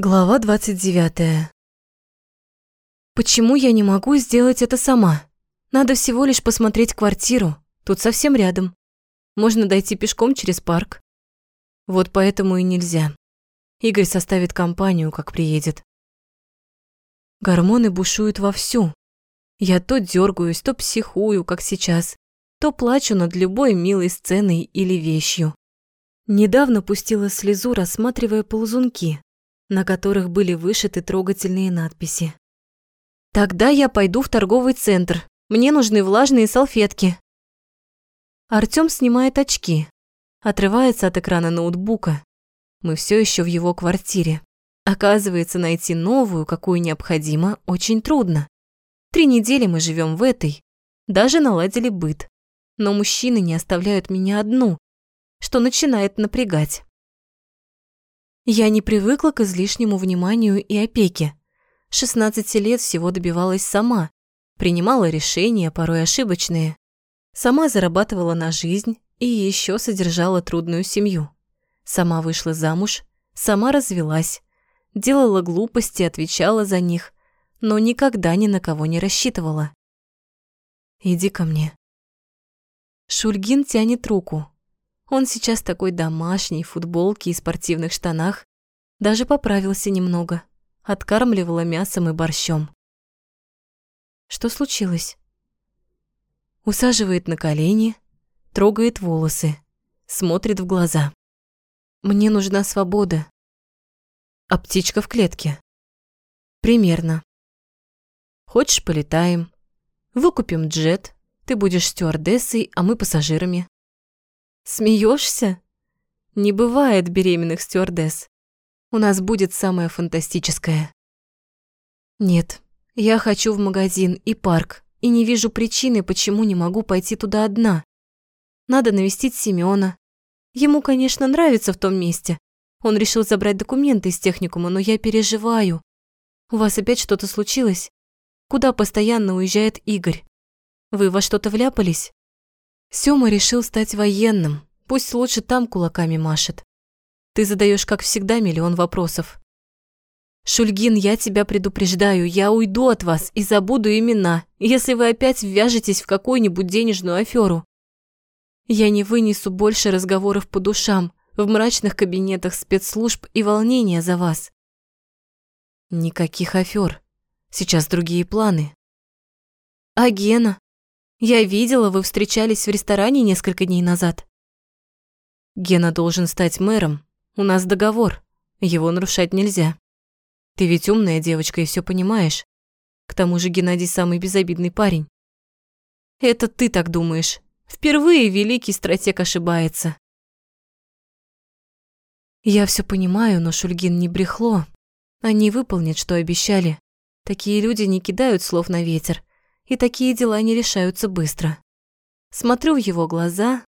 Глава 29. Почему я не могу сделать это сама? Надо всего лишь посмотреть квартиру. Тут совсем рядом. Можно дойти пешком через парк. Вот поэтому и нельзя. Игорь составит компанию, как приедет. Гормоны бушуют вовсю. Я то дергаюсь, то психую, как сейчас, то плачу над любой милой сценой или вещью. Недавно пустила слезу, рассматривая ползунки, на которых были вышиты трогательные надписи. «Тогда я пойду в торговый центр. Мне нужны влажные салфетки». Артём снимает очки, отрывается от экрана ноутбука. Мы все еще в его квартире. Оказывается, найти новую, какую необходимо, очень трудно. Три недели мы живем в этой, даже наладили быт. Но мужчины не оставляют меня одну, что начинает напрягать. Я не привыкла к излишнему вниманию и опеке. 16 лет всего добивалась сама, принимала решения, порой ошибочные. Сама зарабатывала на жизнь и еще содержала трудную семью. Сама вышла замуж, сама развелась, делала глупости, отвечала за них, но никогда ни на кого не рассчитывала. «Иди ко мне». Шульгин тянет руку, он сейчас такой домашний, в футболке и спортивных штанах. Даже поправился немного. Откармливала мясом и борщом. Что случилось? Усаживает на колени, трогает волосы, смотрит в глаза. Мне нужна свобода. А птичка в клетке? Примерно. Хочешь, полетаем? Выкупим джет, ты будешь стюардессой, а мы пассажирами. Смеешься? Не бывает беременных стюардесс. У нас будет самое фантастическое. Нет, я хочу в магазин и парк, и не вижу причины, почему не могу пойти туда одна. Надо навестить Семёна. Ему, конечно, нравится в том месте. Он решил забрать документы из техникума, но я переживаю. У вас опять что-то случилось? Куда постоянно уезжает Игорь? Вы во что-то вляпались? Сёма решил стать военным. Пусть лучше там кулаками машет. Ты задаешь, как всегда, миллион вопросов. Шульгин, я тебя предупреждаю, я уйду от вас и забуду имена, если вы опять ввяжетесь в какую-нибудь денежную аферу. Я не вынесу больше разговоров по душам, в мрачных кабинетах спецслужб и волнения за вас. Никаких афер. Сейчас другие планы. А Гена? Я видела, вы встречались в ресторане несколько дней назад. Гена должен стать мэром. У нас договор. Его нарушать нельзя. Ты ведь умная девочка и все понимаешь. К тому же Геннадий самый безобидный парень. Это ты так думаешь. Впервые великий стратег ошибается. Я все понимаю, но Шульгин не брехло. Они выполнят, что обещали. Такие люди не кидают слов на ветер и такие дела не решаются быстро. Смотрю в его глаза,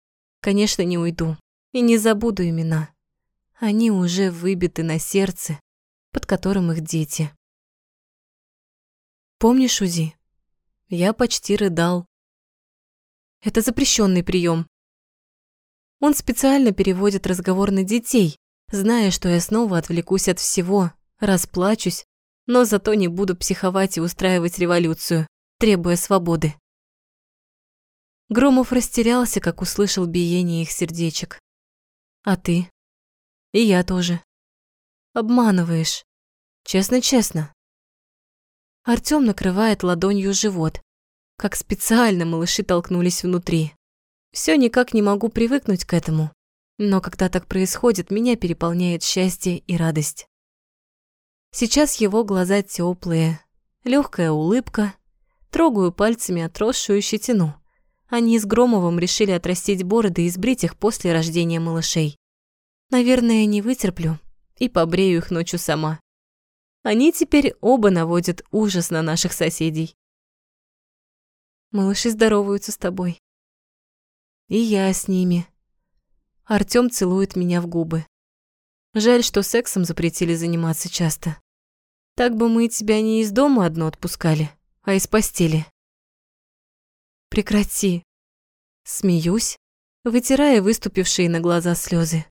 конечно, не уйду и не забуду имена. Они уже выбиты на сердце, под которым их дети. Помнишь, Узи? Я почти рыдал. Это запрещенный прием. Он специально переводит разговор на детей, зная, что я снова отвлекусь от всего, расплачусь, но зато не буду психовать и устраивать революцию требуя свободы. Громов растерялся, как услышал биение их сердечек. А ты? И я тоже. Обманываешь. Честно-честно. Артём накрывает ладонью живот. Как специально малыши толкнулись внутри. Всё никак не могу привыкнуть к этому. Но когда так происходит, меня переполняет счастье и радость. Сейчас его глаза тёплые, лёгкая улыбка, Трогаю пальцами отросшую щетину. Они с Громовым решили отрастить бороды и сбрить их после рождения малышей. Наверное, не вытерплю и побрею их ночью сама. Они теперь оба наводят ужас на наших соседей. Малыши здороваются с тобой. И я с ними. Артём целует меня в губы. Жаль, что сексом запретили заниматься часто. Так бы мы тебя не из дома одно отпускали а из постели. Прекрати. Смеюсь, вытирая выступившие на глаза слезы.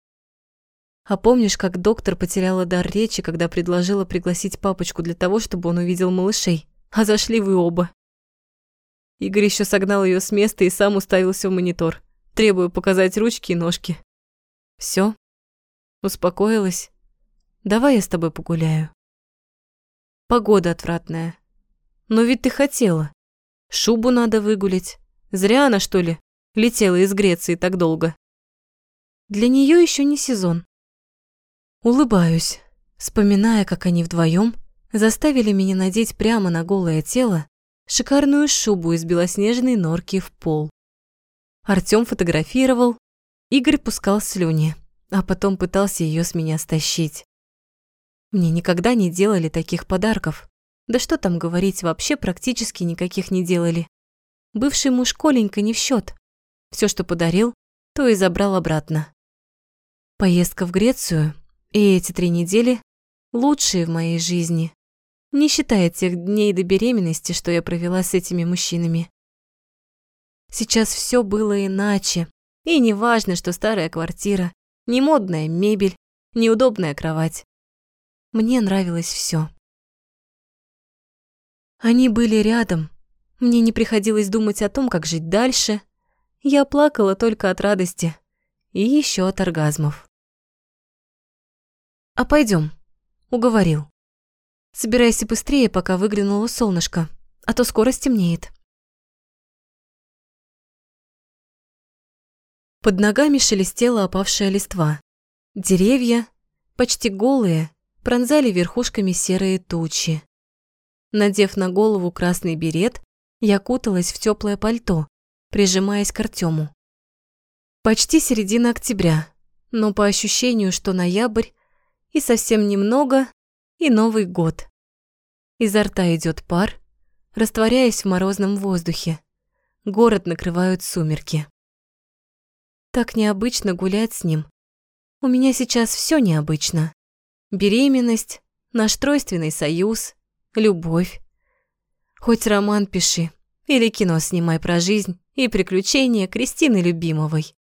А помнишь, как доктор потеряла дар речи, когда предложила пригласить папочку для того, чтобы он увидел малышей? А зашли вы оба. Игорь еще согнал ее с места и сам уставился в монитор, требуя показать ручки и ножки. Все, Успокоилась? Давай я с тобой погуляю. Погода отвратная. Но ведь ты хотела. Шубу надо выгулять. Зря она, что ли, летела из Греции так долго. Для нее еще не сезон. Улыбаюсь, вспоминая, как они вдвоем заставили меня надеть прямо на голое тело шикарную шубу из белоснежной норки в пол. Артём фотографировал, Игорь пускал слюни, а потом пытался ее с меня стащить. Мне никогда не делали таких подарков. Да что там говорить, вообще практически никаких не делали. Бывший муж Коленька не в счет. Все, что подарил, то и забрал обратно. Поездка в Грецию и эти три недели лучшие в моей жизни, не считая тех дней до беременности, что я провела с этими мужчинами. Сейчас все было иначе, и не важно, что старая квартира, не модная мебель, неудобная кровать. Мне нравилось все. Они были рядом, мне не приходилось думать о том, как жить дальше. Я плакала только от радости и еще от оргазмов. «А пойдем, уговорил. Собирайся быстрее, пока выглянуло солнышко, а то скоро стемнеет. Под ногами шелестела опавшая листва. Деревья, почти голые, пронзали верхушками серые тучи. Надев на голову красный берет, я куталась в теплое пальто, прижимаясь к Артему. Почти середина октября, но по ощущению, что ноябрь, и совсем немного, и Новый год. Изо рта идет пар, растворяясь в морозном воздухе. Город накрывают сумерки. Так необычно гулять с ним. У меня сейчас все необычно. Беременность, наш тройственный союз, любовь, Хоть роман пиши или кино снимай про жизнь и приключения Кристины Любимовой.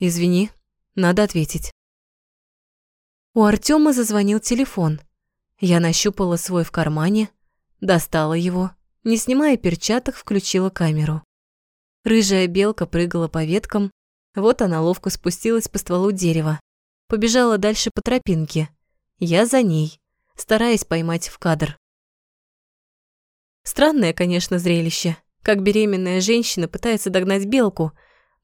Извини, надо ответить. У Артема зазвонил телефон. Я нащупала свой в кармане, достала его, не снимая перчаток, включила камеру. Рыжая белка прыгала по веткам, вот она ловко спустилась по стволу дерева, побежала дальше по тропинке. Я за ней, стараясь поймать в кадр. Странное, конечно, зрелище, как беременная женщина пытается догнать белку,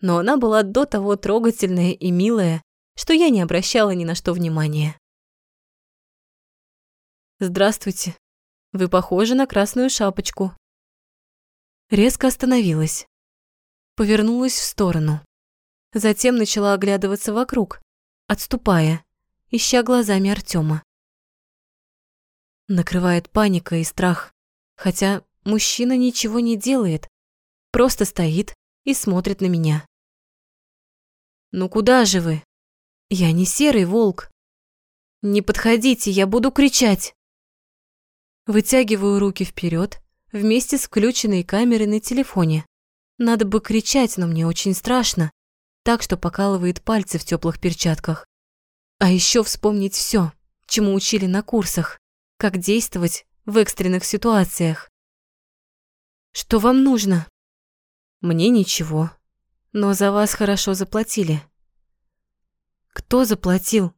но она была до того трогательная и милая, что я не обращала ни на что внимания. «Здравствуйте. Вы похожи на красную шапочку». Резко остановилась. Повернулась в сторону. Затем начала оглядываться вокруг, отступая, ища глазами Артема. Накрывает паника и страх. Хотя мужчина ничего не делает, просто стоит и смотрит на меня. «Ну куда же вы? Я не серый волк. Не подходите, я буду кричать!» Вытягиваю руки вперед вместе с включенной камерой на телефоне. Надо бы кричать, но мне очень страшно, так что покалывает пальцы в теплых перчатках. А еще вспомнить все, чему учили на курсах, как действовать в экстренных ситуациях. Что вам нужно? Мне ничего, но за вас хорошо заплатили. Кто заплатил?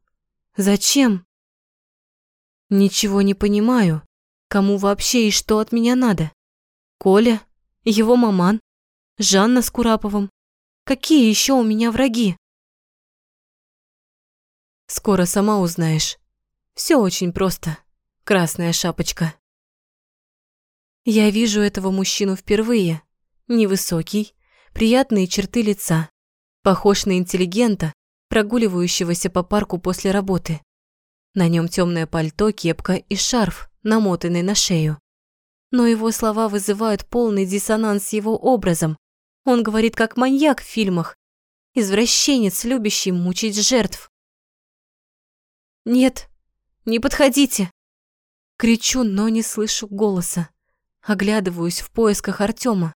Зачем? Ничего не понимаю. Кому вообще и что от меня надо? Коля? Его маман? Жанна с Кураповым? Какие еще у меня враги? Скоро сама узнаешь. Все очень просто. Красная шапочка. Я вижу этого мужчину впервые. Невысокий, приятные черты лица, похож на интеллигента, прогуливающегося по парку после работы. На нем темное пальто, кепка и шарф, намотанный на шею. Но его слова вызывают полный диссонанс с его образом. Он говорит как маньяк в фильмах, извращенец, любящий мучить жертв. «Нет, не подходите!» Кричу, но не слышу голоса. Оглядываюсь в поисках Артема.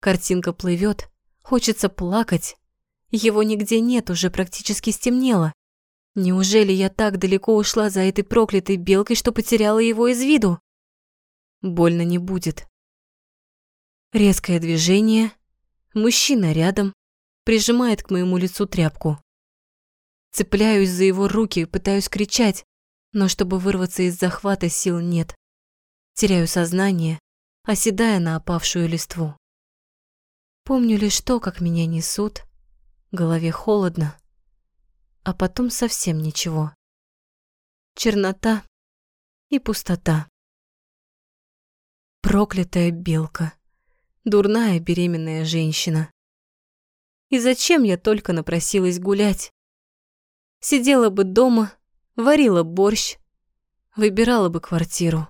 Картинка плывет, хочется плакать. Его нигде нет, уже практически стемнело. Неужели я так далеко ушла за этой проклятой белкой, что потеряла его из виду? Больно не будет. Резкое движение. Мужчина рядом прижимает к моему лицу тряпку. Цепляюсь за его руки, пытаюсь кричать, но чтобы вырваться из захвата сил нет. Теряю сознание, оседая на опавшую листву. Помню лишь то, как меня несут, голове холодно, а потом совсем ничего. Чернота и пустота. Проклятая белка, дурная беременная женщина. И зачем я только напросилась гулять? Сидела бы дома, варила борщ, выбирала бы квартиру.